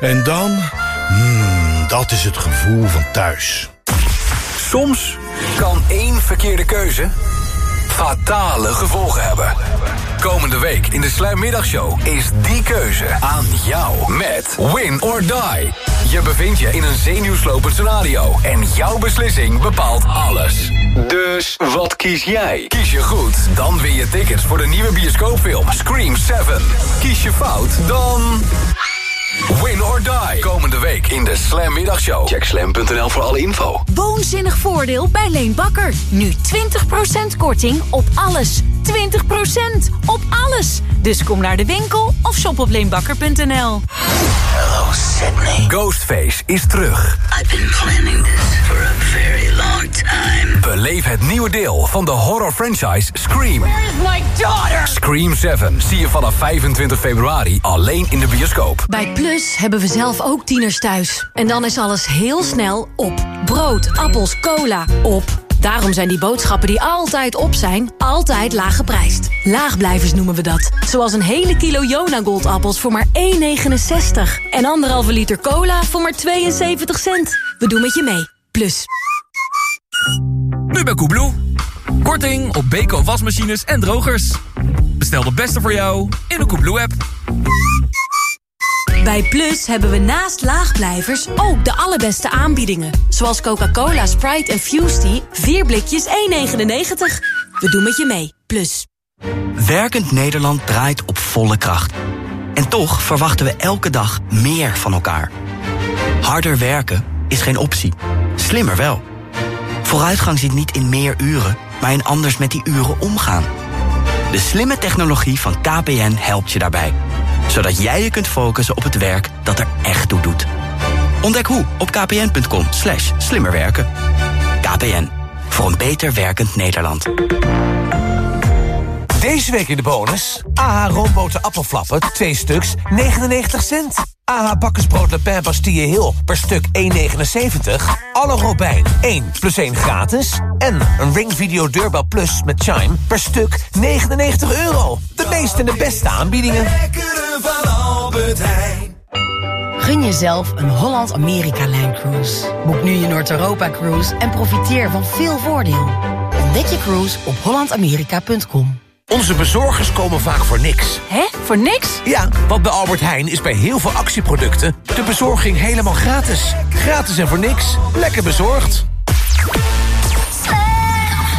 En dan, hmm, dat is het gevoel van thuis. Soms kan één verkeerde keuze fatale gevolgen hebben. Komende week in de Sluimmiddagshow is die keuze aan jou met Win or Die. Je bevindt je in een zenuwslopend scenario en jouw beslissing bepaalt alles. Dus wat kies jij? Kies je goed, dan win je tickets voor de nieuwe bioscoopfilm Scream 7. Kies je fout, dan... Win or die. Komende week in de Slam Middagshow. Check slam.nl voor alle info. Woonzinnig voordeel bij Leen Bakker. Nu 20% korting op alles. 20% op alles. Dus kom naar de winkel of shop op leenbakker.nl. Hello, Sydney. Ghostface is terug. I've been planning this for a very long time. Beleef het nieuwe deel van de horror franchise Scream. Where is my daughter? Scream 7 zie je vanaf 25 februari alleen in de bioscoop. Bij Plus hebben we zelf ook tieners thuis. En dan is alles heel snel op. Brood, appels, cola, op. Daarom zijn die boodschappen die altijd op zijn, altijd laag geprijsd. Laagblijvers noemen we dat. Zoals een hele kilo Jona Goldappels voor maar 1,69. En anderhalve liter cola voor maar 72 cent. We doen met je mee. Plus. Nu bij Koebloe. Korting op Beko wasmachines en drogers. Bestel de beste voor jou in de Koebloe-app. Bij Plus hebben we naast laagblijvers ook de allerbeste aanbiedingen. Zoals Coca-Cola, Sprite en Fusty. 4 blikjes 1,99. We doen met je mee. Plus. Werkend Nederland draait op volle kracht. En toch verwachten we elke dag meer van elkaar. Harder werken is geen optie. Slimmer wel. Vooruitgang zit niet in meer uren, maar in anders met die uren omgaan. De slimme technologie van KPN helpt je daarbij. Zodat jij je kunt focussen op het werk dat er echt toe doet. Ontdek hoe op kpn.com slash slimmerwerken. KPN, voor een beter werkend Nederland. Deze week in de bonus. AH roomboten appelflappen, 2 stuks, 99 cent. AH bakkersbrood Le Pen Bastille Hill per stuk 1,79. Alle Robijn 1 plus 1 gratis. En een Ring Video Deurbel Plus met Chime per stuk 99 euro. De meeste en de beste aanbiedingen. Gun jezelf een Holland-Amerika-lijn cruise. Boek nu je Noord-Europa-cruise en profiteer van veel voordeel. Ontdek je cruise op hollandamerika.com. Onze bezorgers komen vaak voor niks. Hè? Voor niks? Ja, want bij Albert Heijn is bij heel veel actieproducten... de bezorging helemaal gratis. Gratis en voor niks. Lekker bezorgd.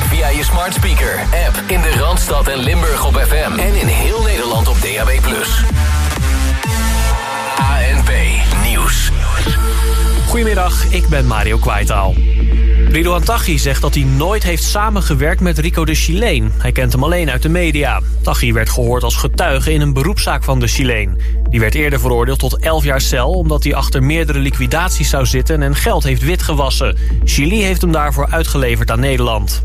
Via je smart speaker, app in de Randstad en Limburg op FM. En in heel Nederland op DAB+. Goedemiddag, ik ben Mario Kwaitaal. Ridouan Taghi zegt dat hij nooit heeft samengewerkt met Rico de Chileen. Hij kent hem alleen uit de media. Taghi werd gehoord als getuige in een beroepszaak van de Chileen. Die werd eerder veroordeeld tot 11 jaar cel... omdat hij achter meerdere liquidaties zou zitten en geld heeft witgewassen. Chili heeft hem daarvoor uitgeleverd aan Nederland.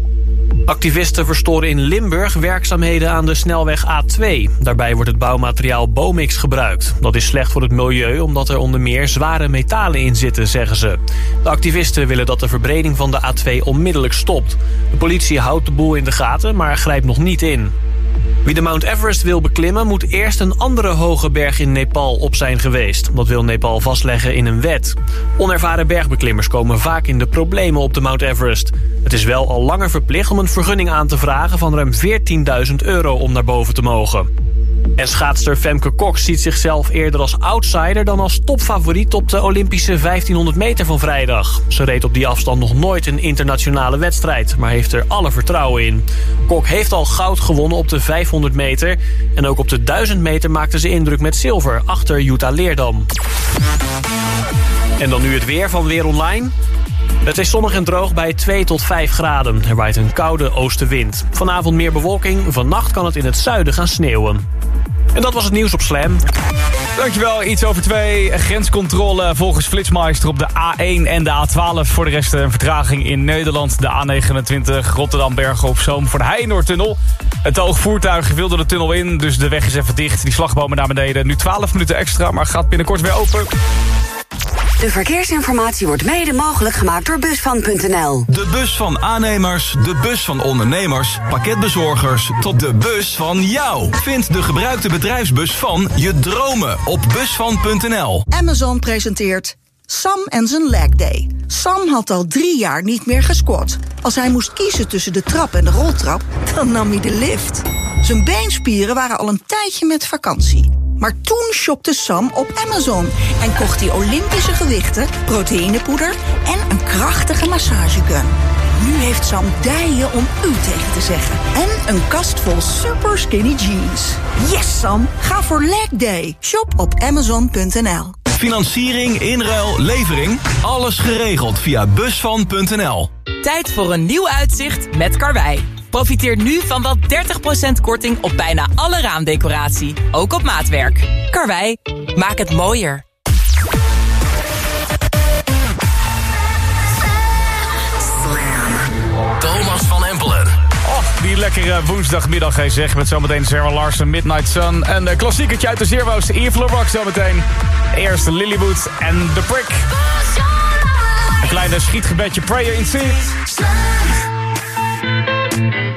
Activisten verstoren in Limburg werkzaamheden aan de snelweg A2. Daarbij wordt het bouwmateriaal Bomix gebruikt. Dat is slecht voor het milieu omdat er onder meer zware metalen in zitten, zeggen ze. De activisten willen dat de verbreding van de A2 onmiddellijk stopt. De politie houdt de boel in de gaten, maar grijpt nog niet in. Wie de Mount Everest wil beklimmen moet eerst een andere hoge berg in Nepal op zijn geweest. Dat wil Nepal vastleggen in een wet. Onervaren bergbeklimmers komen vaak in de problemen op de Mount Everest. Het is wel al langer verplicht om een vergunning aan te vragen van ruim 14.000 euro om naar boven te mogen. En schaatster Femke Kok ziet zichzelf eerder als outsider dan als topfavoriet op de Olympische 1500 meter van vrijdag. Ze reed op die afstand nog nooit een internationale wedstrijd, maar heeft er alle vertrouwen in. Kok heeft al goud gewonnen op de 500 meter en ook op de 1000 meter maakte ze indruk met zilver achter Jutta Leerdam. En dan nu het weer van Weer Online. Het is zonnig en droog bij 2 tot 5 graden. Er waait een koude oostenwind. Vanavond meer bewolking. Vannacht kan het in het zuiden gaan sneeuwen. En dat was het nieuws op Slam. Dankjewel, iets over twee. Grenscontrole volgens Flitsmeister op de A1 en de A12. Voor de rest een vertraging in Nederland. De A29 Rotterdam-Bergen op Zoom voor de Heijnoordtunnel. Het oogvoertuig wilde de tunnel in, dus de weg is even dicht. Die slagbomen naar beneden. Nu 12 minuten extra, maar gaat binnenkort weer open. De verkeersinformatie wordt mede mogelijk gemaakt door Busvan.nl. De bus van aannemers, de bus van ondernemers, pakketbezorgers... tot de bus van jou. Vind de gebruikte bedrijfsbus van je dromen op busvan.nl. Amazon presenteert Sam en zijn leg day. Sam had al drie jaar niet meer gesquat. Als hij moest kiezen tussen de trap en de roltrap, dan nam hij de lift. Zijn beenspieren waren al een tijdje met vakantie. Maar toen shopte Sam op Amazon en kocht hij Olympische gewichten, proteïnepoeder en een krachtige massagegun. Nu heeft Sam dijen om u tegen te zeggen. En een kast vol super skinny jeans. Yes, Sam! Ga voor leg day. Shop op amazon.nl. Financiering, inruil, levering. Alles geregeld via busvan.nl. Tijd voor een nieuw uitzicht met Karwei. Profiteer nu van wel 30% korting op bijna alle raamdecoratie. Ook op maatwerk. Karwei, maak het mooier. Thomas van Empelen. Och, die lekkere woensdagmiddag, hij zeg. Met zometeen Sarah Larsen, Midnight Sun. En een klassieketje uit de Zero's, Evil Rock zometeen. Eerst Lilywood en The Prick. Een kleine schietgebedje Prayer in C. Yeah,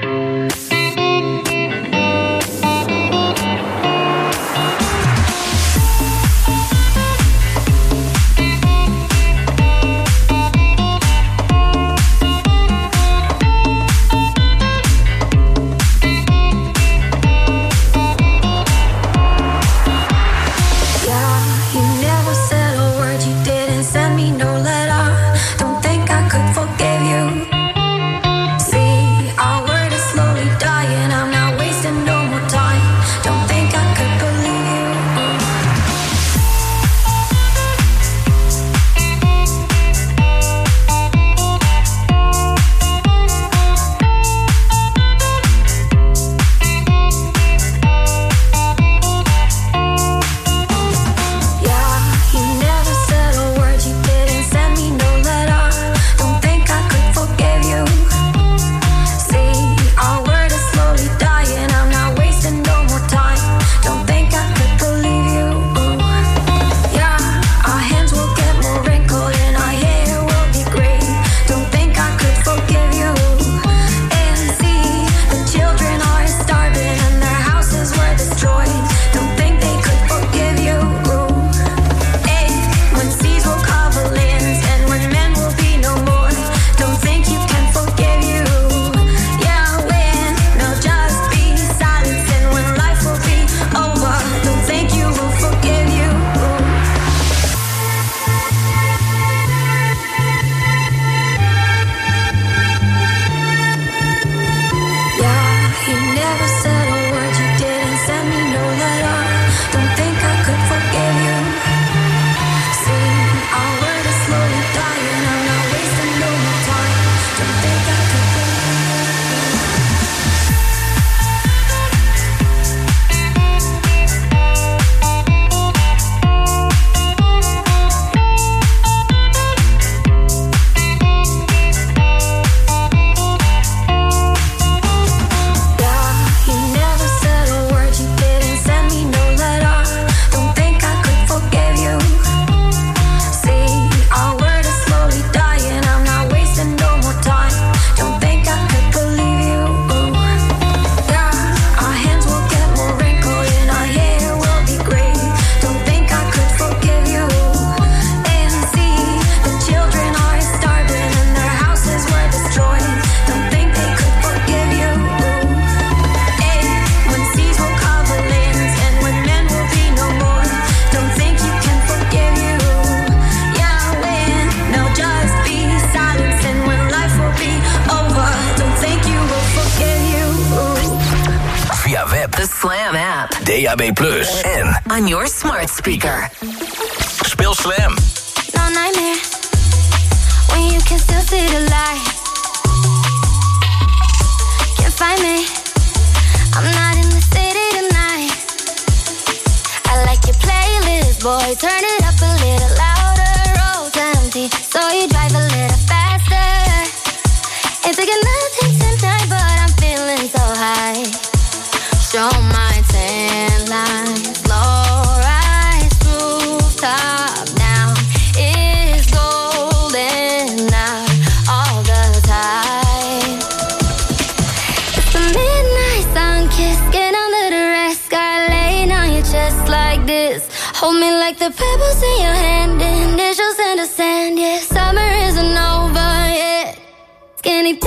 playlist,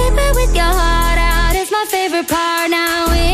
Sleeping with your heart out is my favorite part now.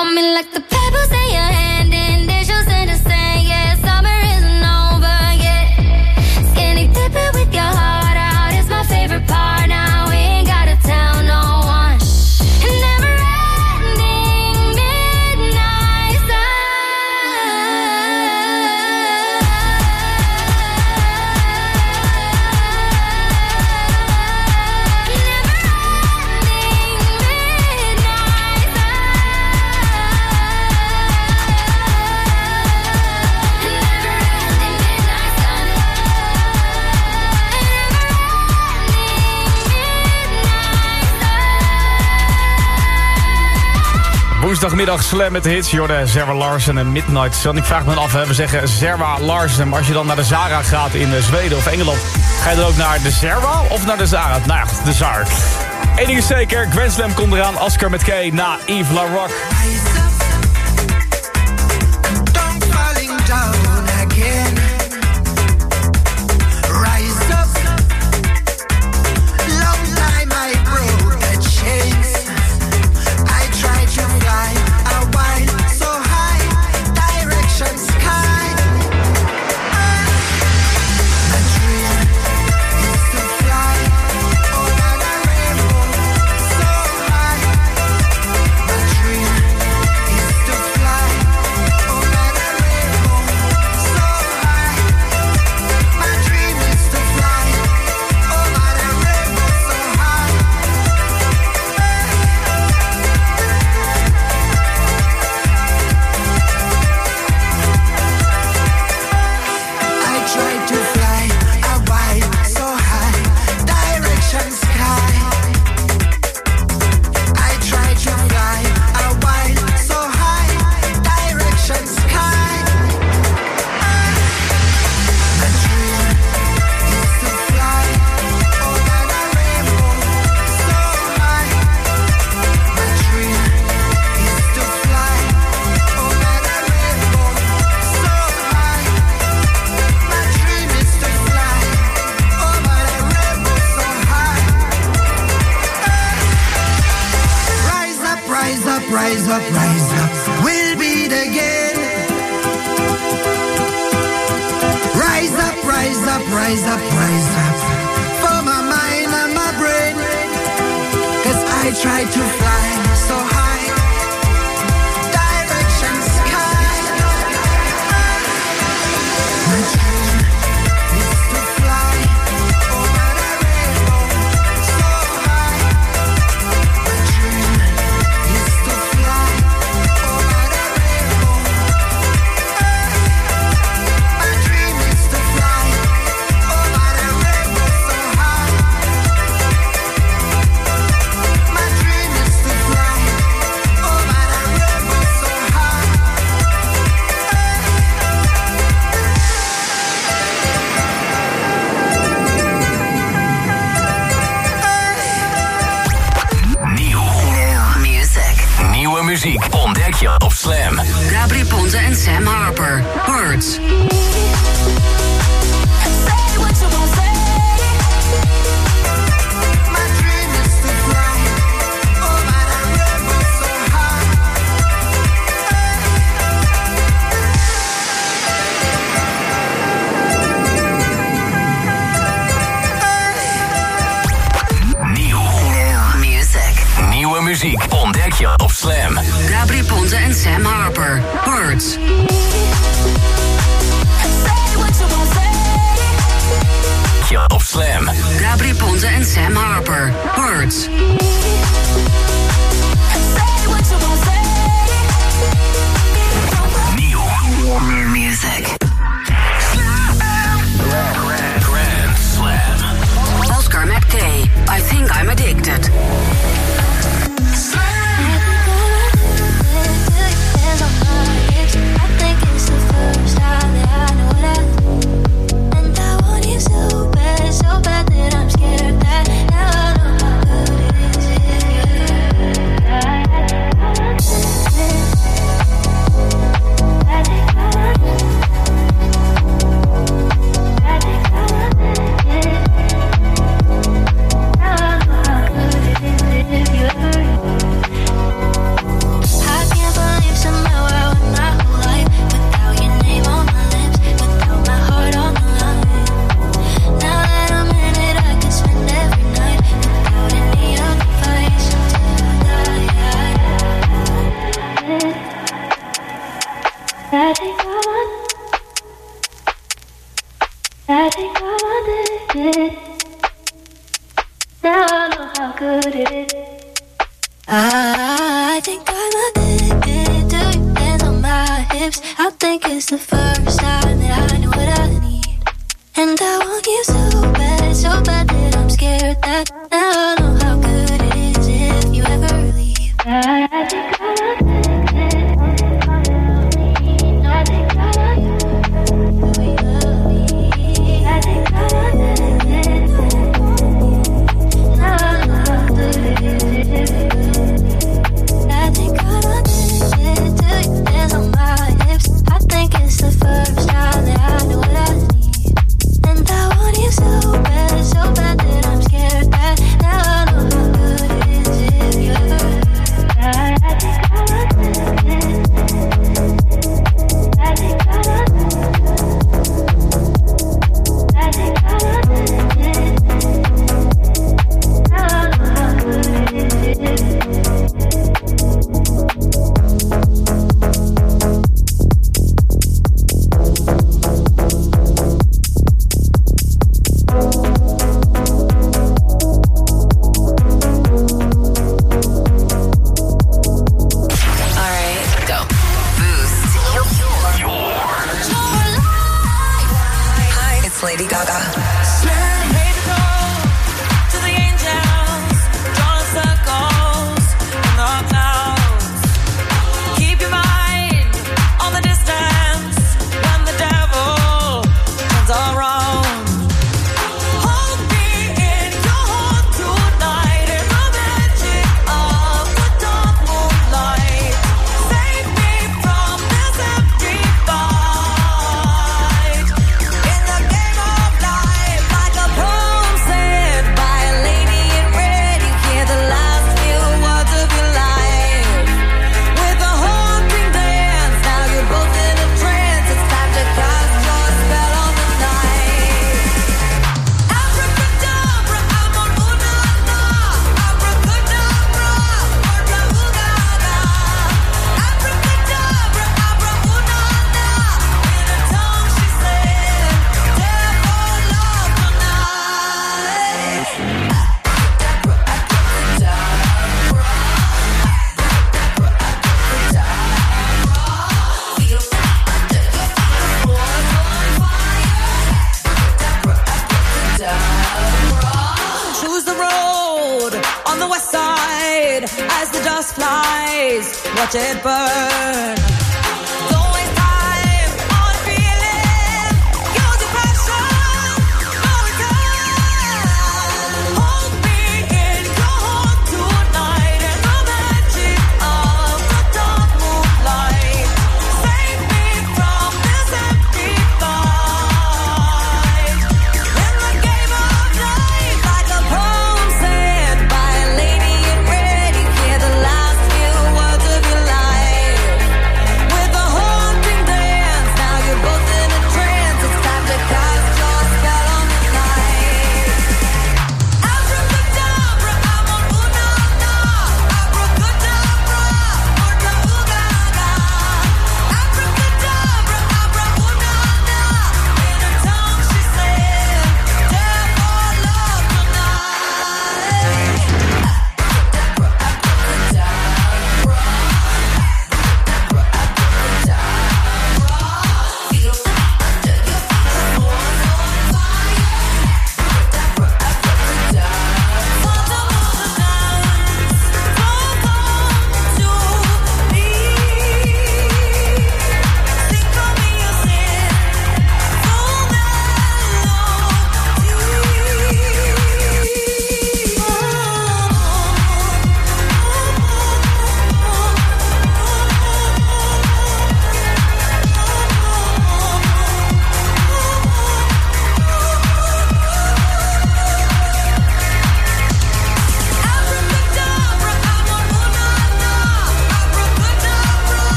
on me like the Vrijdagmiddag slam met de hits. Jorden, Zerwa Larsen en Midnight Sun. Ik vraag me af, hè, we zeggen Zerwa Larsen. Maar als je dan naar de Zara gaat in eh, Zweden of Engeland... ga je dan ook naar de Zerwa of naar de Zara? Nou ja, de Zara. Eén ding is zeker, Grand Slam komt eraan. Asker met K na Yves LaRock. You so bad, so bad that I'm scared that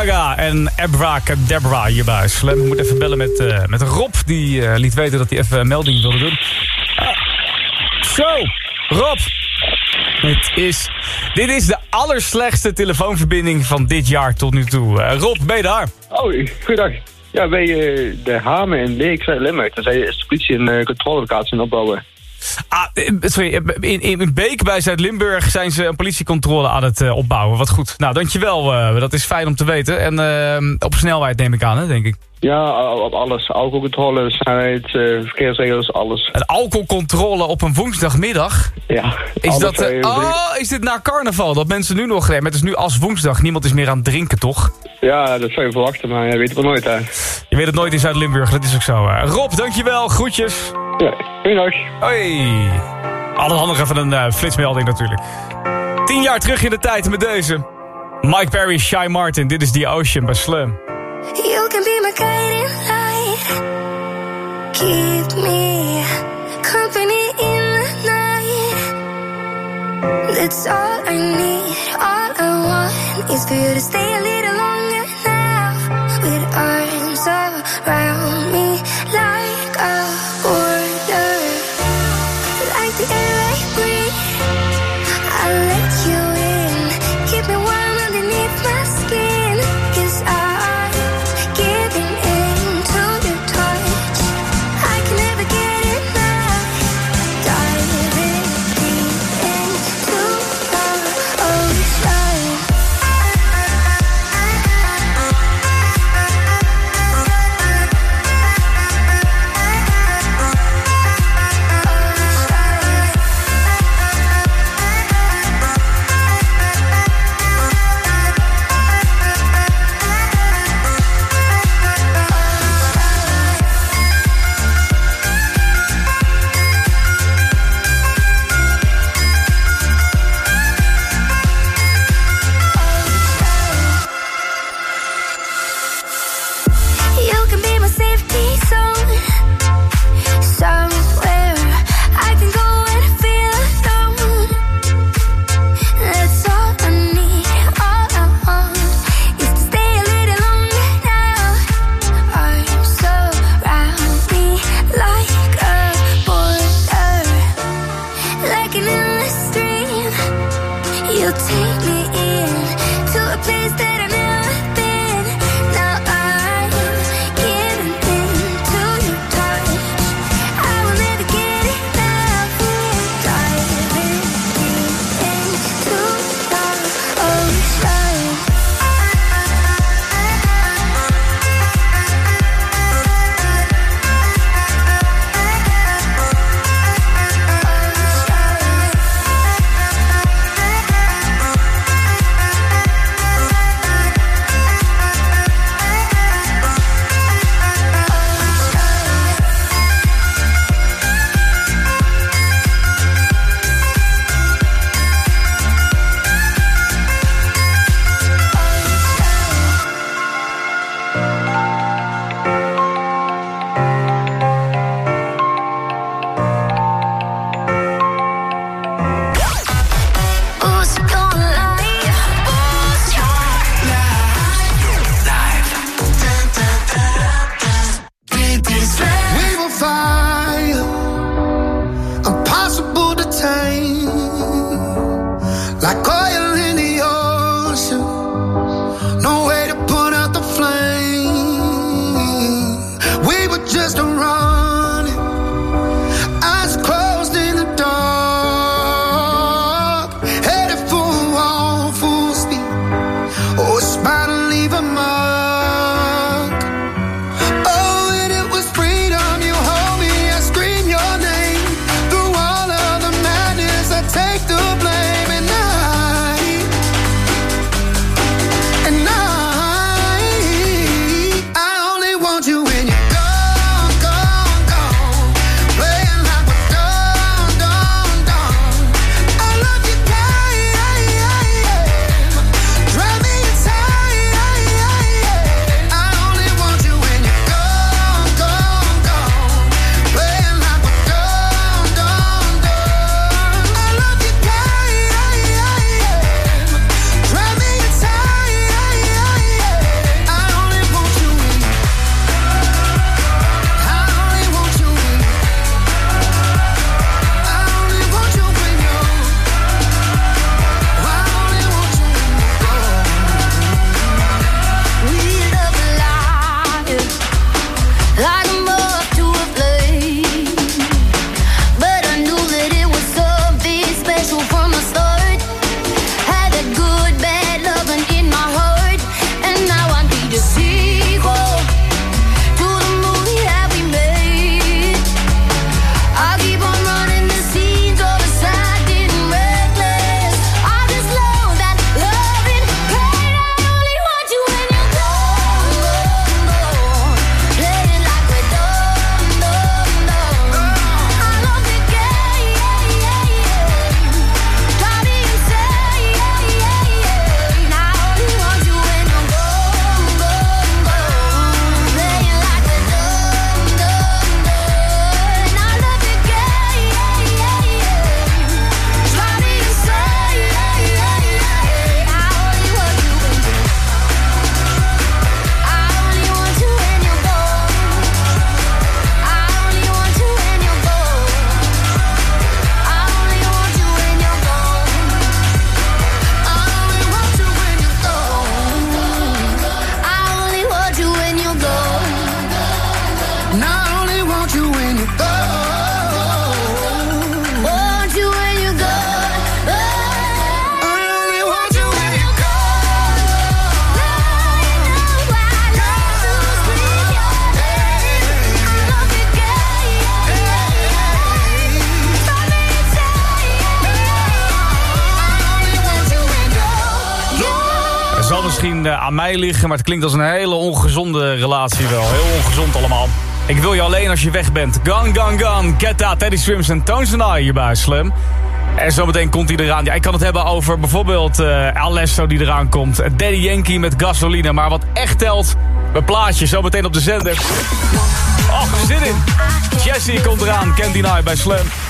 Gaga en Ebra Debra hierbij. Slam moet even bellen met, eh, met Rob. Die eh, liet weten dat hij even een melding wilde doen. Ah. Zo, Rob. Het is, dit is de allerslechtste telefoonverbinding van dit jaar tot nu toe. Eh, Rob, ben je daar? Oh, goeiedag. Ja, eh, de Hamen en Beek, Limburg. Daar is de politie een controlelocatie het opbouwen. Ah, eh, sorry, in, in Beek bij Zuid-Limburg zijn ze een politiecontrole aan het uh, opbouwen. Wat goed. Nou, dankjewel. Uh, dat is fijn om te weten. En uh, op snelheid neem ik aan, hè, denk ik. Ja, op alles. Alcoholcontrole, snelheid, verkeersregels, alles. Een alcoholcontrole op een woensdagmiddag? Ja. Is, dat, oh, is dit na carnaval? Dat mensen nu nog... Het is nu als woensdag. Niemand is meer aan het drinken, toch? Ja, dat zou je verwachten, maar je weet het wel nooit, hè. Je weet het nooit in Zuid-Limburg, dat is ook zo. Rob, dankjewel. Groetjes. Ja, goeiedag. Hoi. Altijd handig even een uh, flitsmelding natuurlijk. Tien jaar terug in de tijd met deze. Mike Perry, Shy Martin, dit is The Ocean bij Slam. You can be my guiding light. Keep me company in the night. That's all I need. All I want is for you to stay a aan mij liggen... maar het klinkt als een hele ongezonde relatie wel. Heel ongezond allemaal. Ik wil je alleen als je weg bent. Gone, gone, gone. Get. Teddy Swims en Tones and I hierbij, Slam. En zometeen komt hij eraan. Ja, ik kan het hebben over bijvoorbeeld eh Alesso die eraan komt. Daddy Yankee met gasoline. Maar wat echt telt, mijn plaatje zometeen op de zender. Oh, zin in. Jessie komt eraan. Candy Night bij Slam.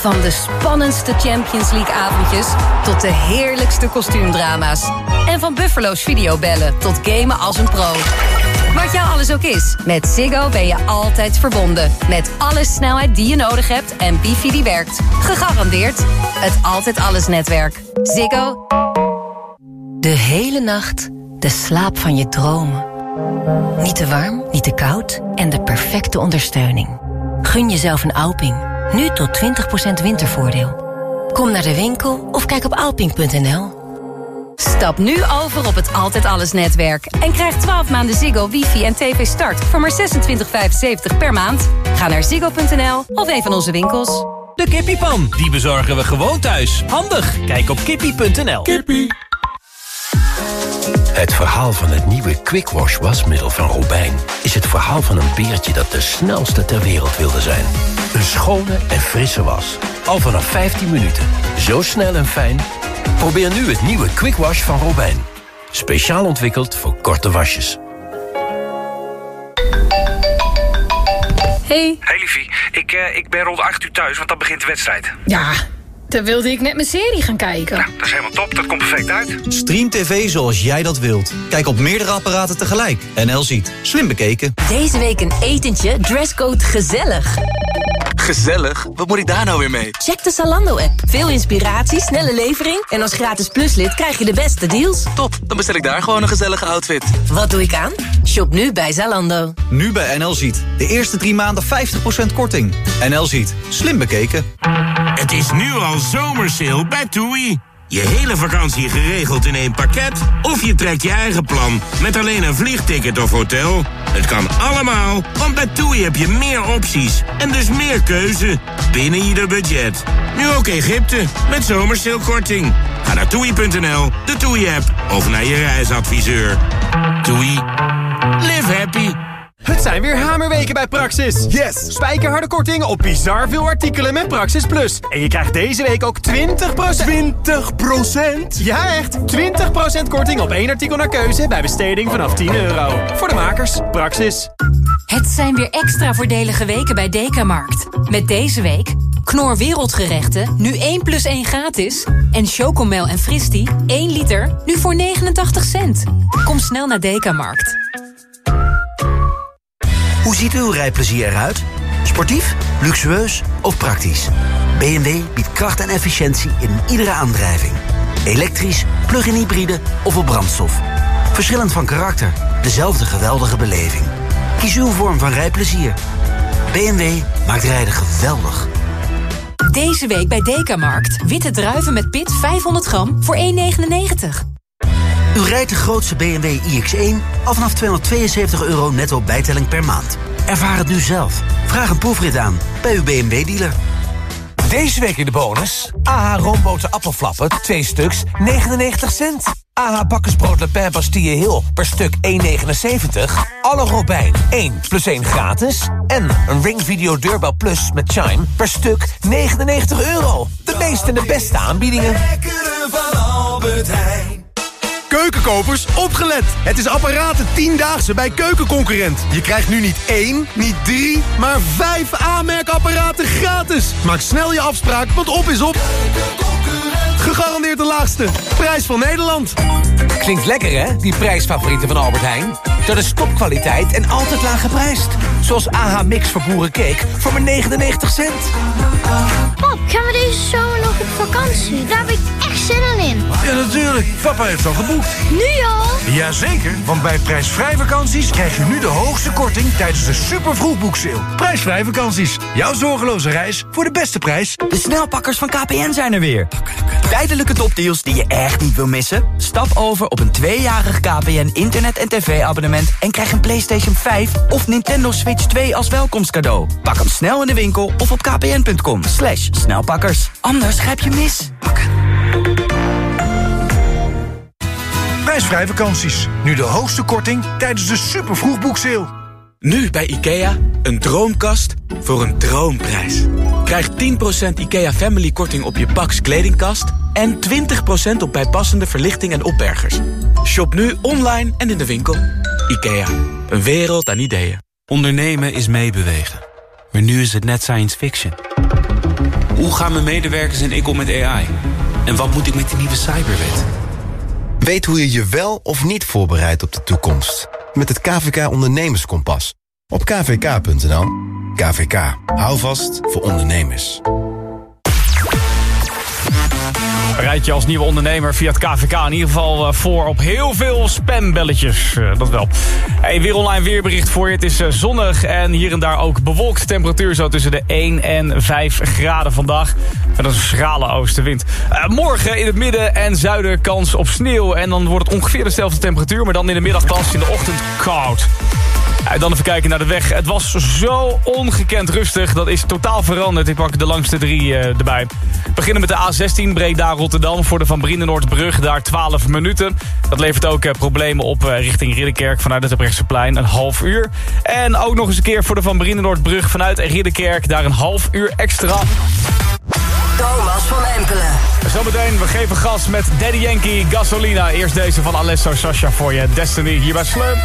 Van de spannendste Champions League avondjes tot de heerlijkste kostuumdrama's. En van Buffalo's videobellen tot gamen als een pro. Wat jou alles ook is, met Ziggo ben je altijd verbonden. Met alle snelheid die je nodig hebt en wifi die werkt. Gegarandeerd het Altijd Alles netwerk. Ziggo. De hele nacht de slaap van je dromen. Niet te warm, niet te koud en de perfecte ondersteuning. Gun jezelf een Alping. Nu tot 20% wintervoordeel. Kom naar de winkel of kijk op alping.nl. Stap nu over op het Altijd Alles netwerk. En krijg 12 maanden Ziggo, wifi en tv start voor maar 26,75 per maand. Ga naar ziggo.nl of een van onze winkels. De kippiepan, die bezorgen we gewoon thuis. Handig, kijk op kippie.nl. Kippie. Het verhaal van het nieuwe Quick Wash wasmiddel van Robijn... is het verhaal van een beertje dat de snelste ter wereld wilde zijn. Een schone en frisse was. Al vanaf 15 minuten. Zo snel en fijn. Probeer nu het nieuwe Quick Wash van Robijn. Speciaal ontwikkeld voor korte wasjes. Hey. Hey liefie, ik, eh, ik ben rond 8 uur thuis, want dan begint de wedstrijd. Ja, dan wilde ik net mijn serie gaan kijken. Dat is helemaal top, dat komt perfect uit. Stream TV zoals jij dat wilt. Kijk op meerdere apparaten tegelijk. NL ziet. Slim bekeken. Deze week een etentje, dresscode gezellig. Gezellig? Wat moet ik daar nou weer mee? Check de Zalando-app. Veel inspiratie, snelle levering... en als gratis pluslid krijg je de beste deals. Top, dan bestel ik daar gewoon een gezellige outfit. Wat doe ik aan? Shop nu bij Zalando. Nu bij NL ziet. De eerste drie maanden 50% korting. NL ziet. Slim bekeken. Het is nu al zomersale bij TUI. Je hele vakantie geregeld in één pakket? Of je trekt je eigen plan met alleen een vliegticket of hotel? Het kan allemaal, want bij TUI heb je meer opties en dus meer keuze binnen ieder budget. Nu ook Egypte met zomersalekorting. Ga naar toei.nl, de TUI-app of naar je reisadviseur. TUI. Live happy. Het zijn weer hamerweken bij Praxis. Yes! Spijkerharde korting op bizar veel artikelen met Praxis Plus. En je krijgt deze week ook 20%... 20%? Ja, echt! 20% korting op één artikel naar keuze bij besteding vanaf 10 euro. Voor de makers, Praxis. Het zijn weer extra voordelige weken bij Dekamarkt. Met deze week Knor Wereldgerechten, nu 1 plus 1 gratis. En Chocomel en Fristi, 1 liter, nu voor 89 cent. Kom snel naar Dekamarkt. Hoe ziet uw rijplezier eruit? Sportief, luxueus of praktisch? BMW biedt kracht en efficiëntie in iedere aandrijving. Elektrisch, plug-in hybride of op brandstof. Verschillend van karakter, dezelfde geweldige beleving. Kies uw vorm van rijplezier. BMW maakt rijden geweldig. Deze week bij Dekamarkt. Witte druiven met pit 500 gram voor 1,99. U rijdt de grootste BMW iX1 al vanaf 272 euro netto bijtelling per maand. Ervaar het nu zelf. Vraag een proefrit aan bij uw BMW-dealer. Deze week in de bonus. AH roomboten appelflappen, 2 stuks, 99 cent. AH bakkersbrood Le Pen Bastille Hill per stuk 1,79. Alle Robijn 1 plus 1 gratis. En een Ring Video Deurbel Plus met Chime per stuk 99 euro. De meeste en de beste aanbiedingen. van Albert Heijn. Keukenkopers, opgelet! Het is apparaten 10-daagse bij Keukenconcurrent. Je krijgt nu niet één, niet drie, maar vijf aanmerkapparaten gratis. Maak snel je afspraak, want op is op. Gegarandeerd de laagste. Prijs van Nederland. Klinkt lekker hè, die prijsfavorieten van Albert Heijn? Dat is topkwaliteit en altijd laag geprijsd. Zoals AH Mix voor boerencake voor maar 99 cent. Pap, gaan we deze zomer nog op vakantie? Daar heb ik echt zin in. Ja, natuurlijk. Papa heeft al geboekt. Nu al? Jazeker, want bij prijsvrij vakanties krijg je nu de hoogste korting tijdens de super vroegboekseil. Prijsvrij vakanties. Jouw zorgeloze reis voor de beste prijs. De snelpakkers van KPN zijn er weer. Tijdelijke topdeals die je echt niet wil missen? Stap over op een tweejarig KPN internet- en tv-abonnement... en krijg een PlayStation 5 of Nintendo Switch 2 als welkomstcadeau. Pak hem snel in de winkel of op kpn.com. Slash snelpakkers. Anders grijp je mis. Prijsvrij vakanties. Nu de hoogste korting tijdens de super vroegboekseil. Nu bij IKEA, een droomkast voor een droomprijs. Krijg 10% IKEA Family korting op je Pax kledingkast... en 20% op bijpassende verlichting en opbergers. Shop nu online en in de winkel. IKEA, een wereld aan ideeën. Ondernemen is meebewegen. Maar nu is het net science fiction. Hoe gaan mijn medewerkers en ik om met AI? En wat moet ik met die nieuwe cyberwet? Weet hoe je je wel of niet voorbereidt op de toekomst. Met het KVK Ondernemerskompas. Op kvk.nl. KVK. Hou vast voor ondernemers. Rijd je als nieuwe ondernemer via het KVK in ieder geval eh, voor op heel veel spambelletjes. Eh, Dat wel. Hey, weer online weerbericht voor je. Het is eh, zonnig en hier en daar ook bewolkt. Temperatuur zo tussen de 1 en 5 graden vandaag. Met een schrale oostenwind. Morgen in het midden en zuiden kans op sneeuw. En dan wordt het ongeveer dezelfde temperatuur. Maar dan in de middag pas in de ochtend koud. Ja, dan even kijken naar de weg. Het was zo ongekend rustig. Dat is totaal veranderd. Ik pak de langste drie erbij. We beginnen met de A16 Breda-Rotterdam. Voor de Van Brienenoordbrug. Daar 12 minuten. Dat levert ook eh, problemen op eh, richting Ridderkerk vanuit het Terbrechtseplein. Een half uur. En ook nog eens een keer voor de Van Brienenoordbrug vanuit Ridderkerk. Daar een half uur extra. Thomas van Empelen. Zometeen, we geven gas met Daddy Yankee Gasolina. Eerst deze van Alesso Sasha voor je. Destiny hier bij Slum.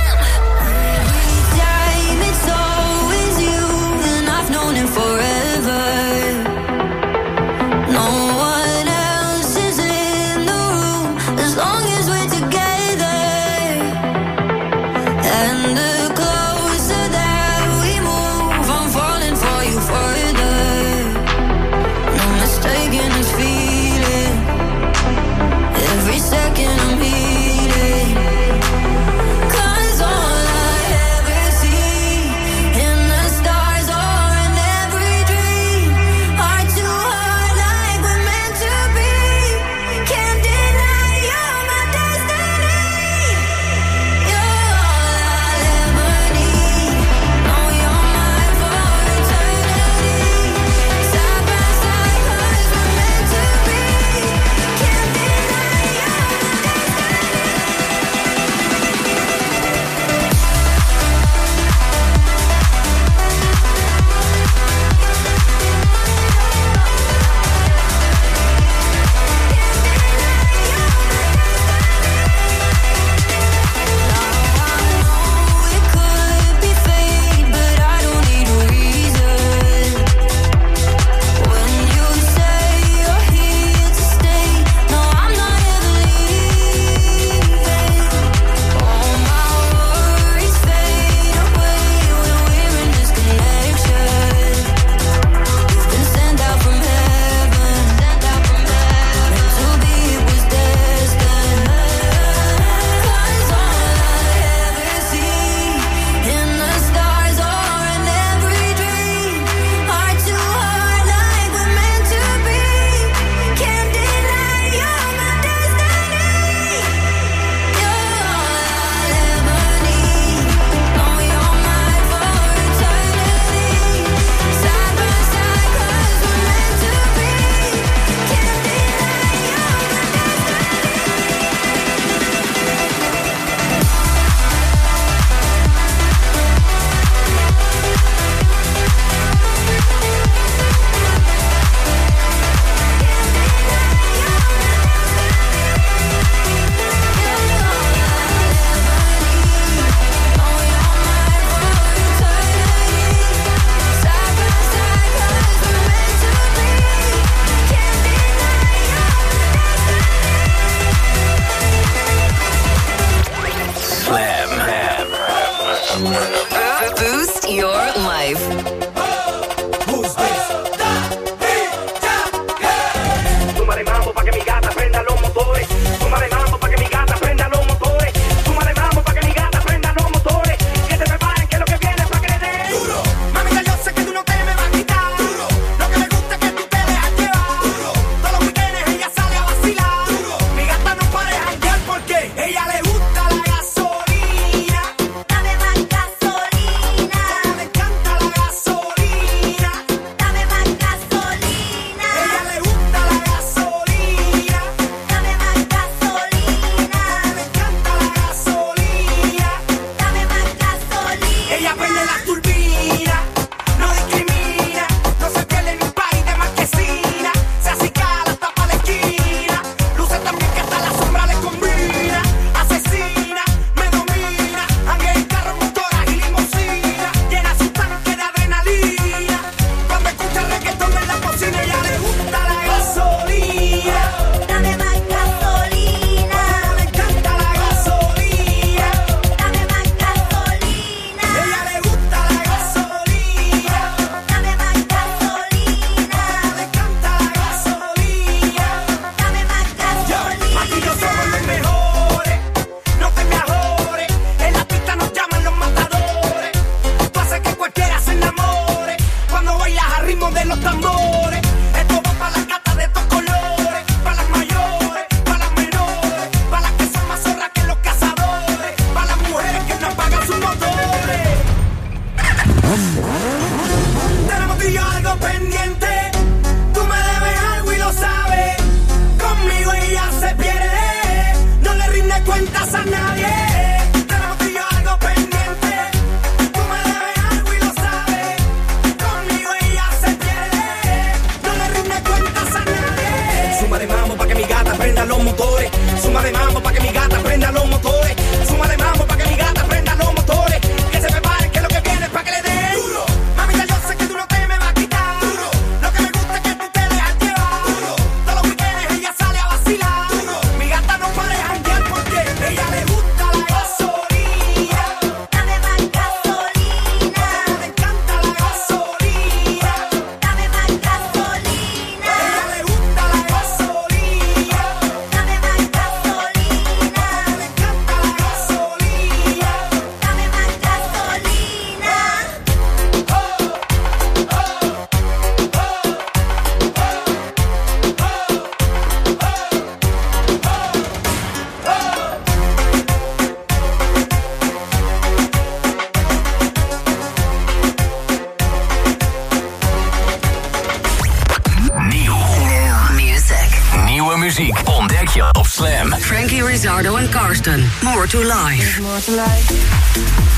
And More to life. More to life.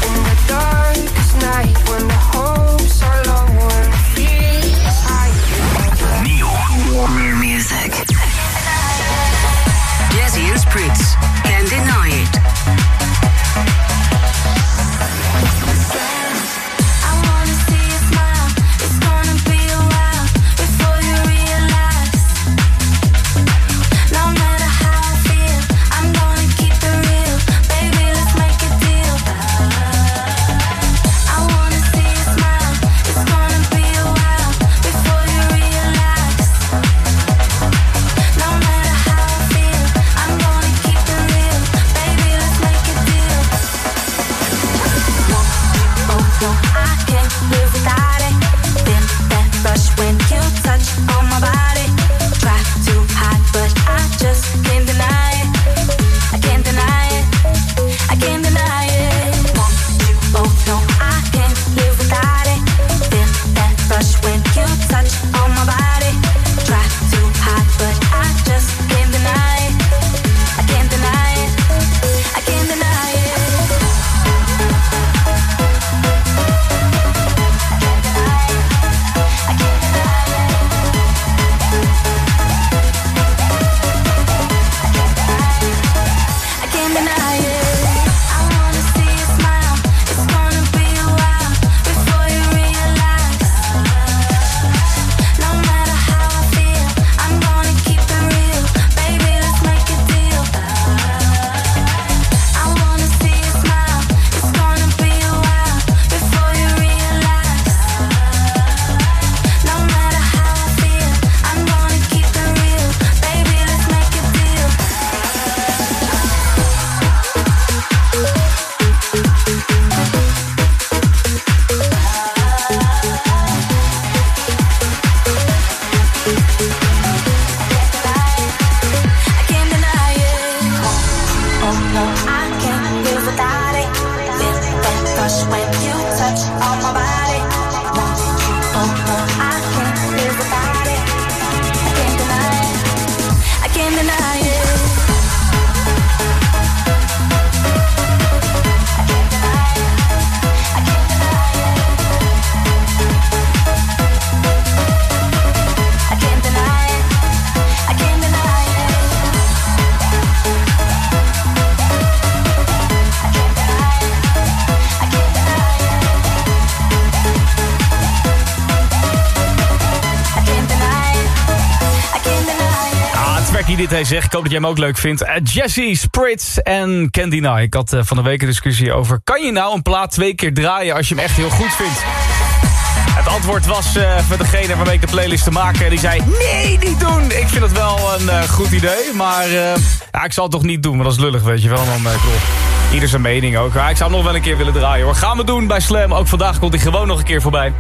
In the darkest night when the hopes are low and fears high. New music. Jesse and Spritz. Can't deny it. Zegt. Ik hoop dat jij hem ook leuk vindt. Eh, Jesse, Spritz en Candy Night. Ik had eh, van de week een discussie over... kan je nou een plaat twee keer draaien als je hem echt heel goed vindt? Het antwoord was eh voor degene waarmee ik de playlist te maken. Die zei, nee, niet doen. Ik vind het wel een goed idee. Maar ja, ik zal het toch niet doen. Maar dat is lullig, weet je wel. Bedoel, Ieder zijn mening ook. Ik zou hem nog wel een keer willen draaien hoor. Gaan we doen bij Slam. Ook vandaag komt hij gewoon nog een keer voorbij.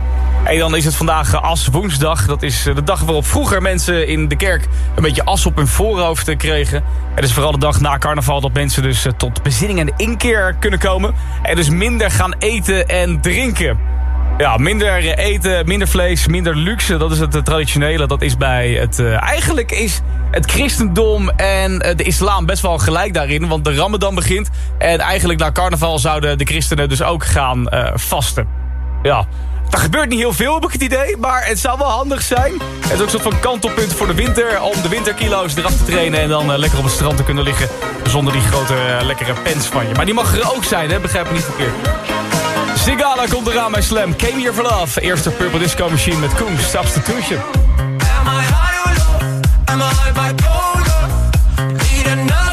En dan is het vandaag eh, As woensdag. Dat is eh, de dag waarop vroeger mensen in de kerk een beetje as op hun voorhoofd eh, kregen. Het is vooral de dag na carnaval dat mensen dus tot bezinning en inkeer kunnen komen. En dus minder gaan eten en drinken. Ja, minder eten, minder vlees, minder luxe. Dat is het traditionele. Dat is bij het... eigenlijk is het christendom en de islam best wel gelijk daarin. Want de ramadan begint. En eigenlijk na carnaval zouden de christenen dus ook gaan eh, vasten. Ja, er gebeurt niet heel veel, heb ik het idee. Maar het zou wel handig zijn. Het is ook een soort van kantelpunt voor de winter. Om de winterkilo's eraf te trainen. En dan eh, lekker op het strand te kunnen liggen. Zonder die grote eh, lekkere pens van je. Maar die mag er ook zijn, hè? begrijp me niet verkeerd. Sigala komt eraan bij Slam. Came For Love. Eerste Purple Disco Machine met Koen. Substitution. Am I? Need another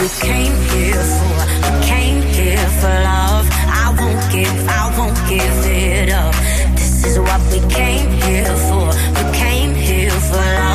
We came here for. We came here for love. I won't give, I won't give it up. This is what we came here for. We came here for love.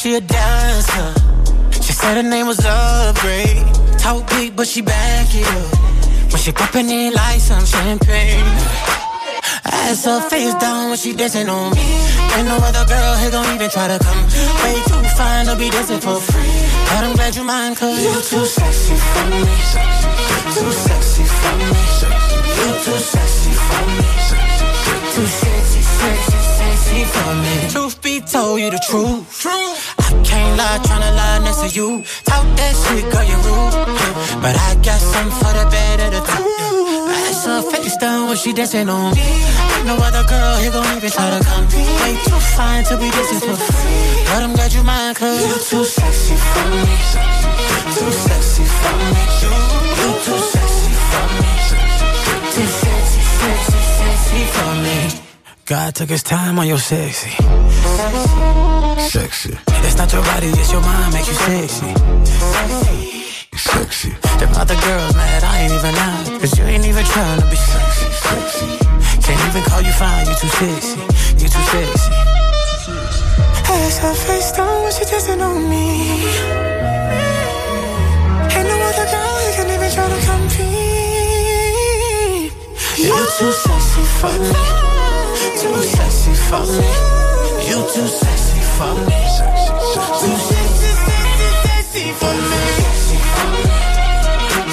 She a dancer. She said her name was Upgrade. Talk big, but she back it up. When she poppin' it like some champagne. Ass her face down when she dancing on me. Ain't no other girl here gon' even try to come. Way too fine to be dancing for free. But I'm glad you mind, cause you're too sexy for me. Too sexy for me. You too sexy for me. Too sexy, sexy, sexy for me. Truth be told, you the truth. Can't lie, tryna lie next to you. Talk that shit, girl, you rude. But I got something for the better to do. Ass her face down when she dancing on me. Ain't no other girl here gon' even try to come. Way too fine to be dancing for free. But I'm glad you mind, cause you too sexy for me. Too sexy for me. You too sexy for me. Too sexy, sexy, sexy for me. God took his time on your sexy. Sexy. It's not your body, it's your mind make you sexy. Sexy. Them other girls mad, I ain't even out. Cause you ain't even trying to be sexy. Sexy. Can't even call you fine, you too sexy. You too sexy. Ass her face down when she dancing on me. Ain't no other girl you can even try to compete. You too sexy for me. Too sexy for me. You too sexy for me. Too sexy, sexy, sexy for me.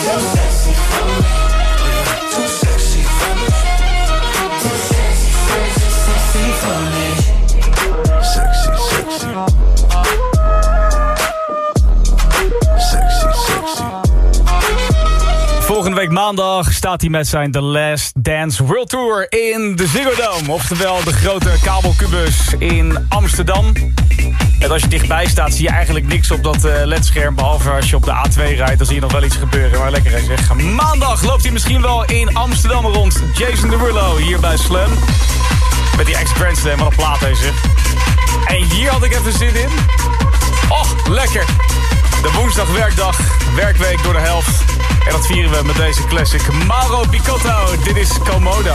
Too sexy for me. Maandag. staat hij met zijn The Last Dance World Tour in de Ziggo Dome. Oftewel de grote kabelkubus in Amsterdam. En als je dichtbij staat zie je eigenlijk niks op dat eh, ledscherm. Behalve als je op de A2 rijdt, dan zie je nog wel iets gebeuren. Maar lekker zeg. Maandag loopt hij misschien wel in Amsterdam rond. Jason Derulo hier bij Slam. Met die ex-Grand Slam, wat een plaat deze. En hier had ik even zin in. Och, lekker. De woensdag werkdag, werkweek door de helft. En dat vieren we met deze classic Mauro Picotto. Dit is Komodo.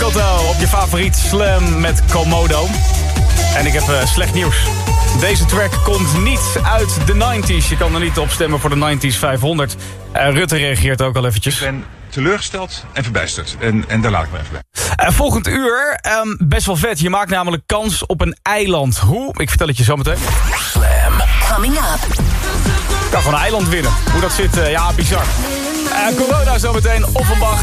Picotto op je favoriet Slam met Komodo. En ik heb eh, slecht nieuws. Deze track komt niet uit de 90s. Je kan er niet op stemmen voor de 90s 500. En Rutte reageert ook al eventjes. Ik ben teleurgesteld en verbijsterd. En, en daar laat ik me even bij. Eh, volgend uur, ehm, best wel vet. Je maakt namelijk kans op een eiland. Hoe? Ik vertel het je zo meteen. Slam. Coming up. Je kan gewoon een eiland winnen. Hoe dat zit, eh, ja, bizar. Eh, corona zometeen, Offenbach.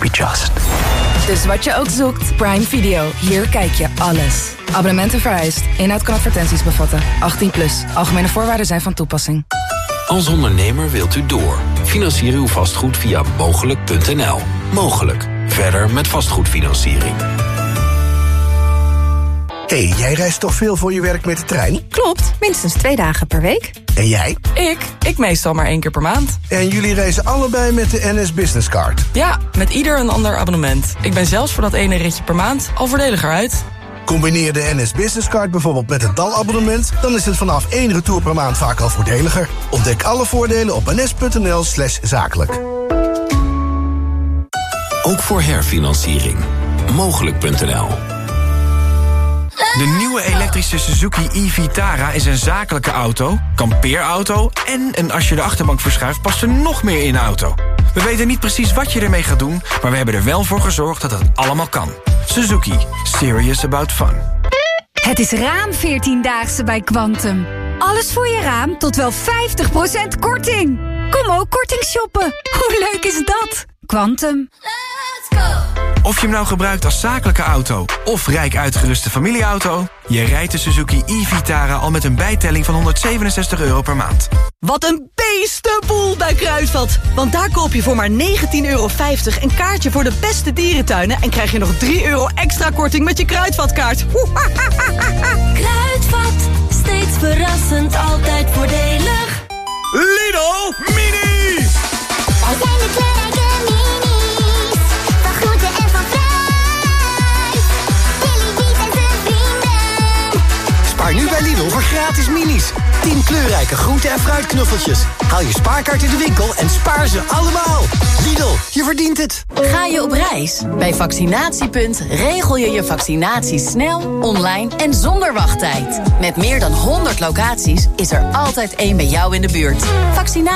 Be just. Dus wat je ook zoekt, Prime Video. Hier kijk je alles. Abonnementen vereist. Inhoud kan advertenties bevatten. 18 plus. Algemene voorwaarden zijn van toepassing. Als ondernemer wilt u door. Financier uw vastgoed via mogelijk.nl. Mogelijk. Verder met vastgoedfinanciering. hey, jij reist toch veel voor je werk met de trein? Klopt, minstens twee dagen per week. En jij? Ik? Ik meestal maar één keer per maand. En jullie reizen allebei met de NS Business Card? Ja, met ieder een ander abonnement. Ik ben zelfs voor dat ene ritje per maand al voordeliger uit. Combineer de NS Business Card bijvoorbeeld met het DAL-abonnement... dan is het vanaf één retour per maand vaak al voordeliger. Ontdek alle voordelen op ns.nl slash zakelijk. Ook voor herfinanciering. Mogelijk.nl De nieuwe elektrische Suzuki e-Vitara is een zakelijke auto, kampeerauto... en een als je de achterbank verschuift past er nog meer in de auto. We weten niet precies wat je ermee gaat doen... maar we hebben er wel voor gezorgd dat het allemaal kan. Suzuki. Serious about fun. Het is raam 14-daagse bij Quantum. Alles voor je raam tot wel 50% korting. Kom ook korting shoppen. Hoe leuk is dat? Quantum. Of je hem nou gebruikt als zakelijke auto of rijk uitgeruste familieauto... je rijdt de Suzuki e-Vitara al met een bijtelling van 167 euro per maand. Wat een beestenboel bij Kruidvat. Want daar koop je voor maar 19,50 euro een kaartje voor de beste dierentuinen... en krijg je nog 3 euro extra korting met je Kruidvatkaart. Kruidvat, steeds verrassend, altijd voordelig. Lidl Mini! Wij zijn de kleurrijke Spaar nu bij Lidl voor gratis minis. 10 kleurrijke groente- en fruitknuffeltjes. Haal je spaarkaart in de winkel en spaar ze allemaal. Lidl, je verdient het. Ga je op reis? Bij Vaccinatiepunt regel je je vaccinatie snel, online en zonder wachttijd. Met meer dan 100 locaties is er altijd één bij jou in de buurt. Vaccinatie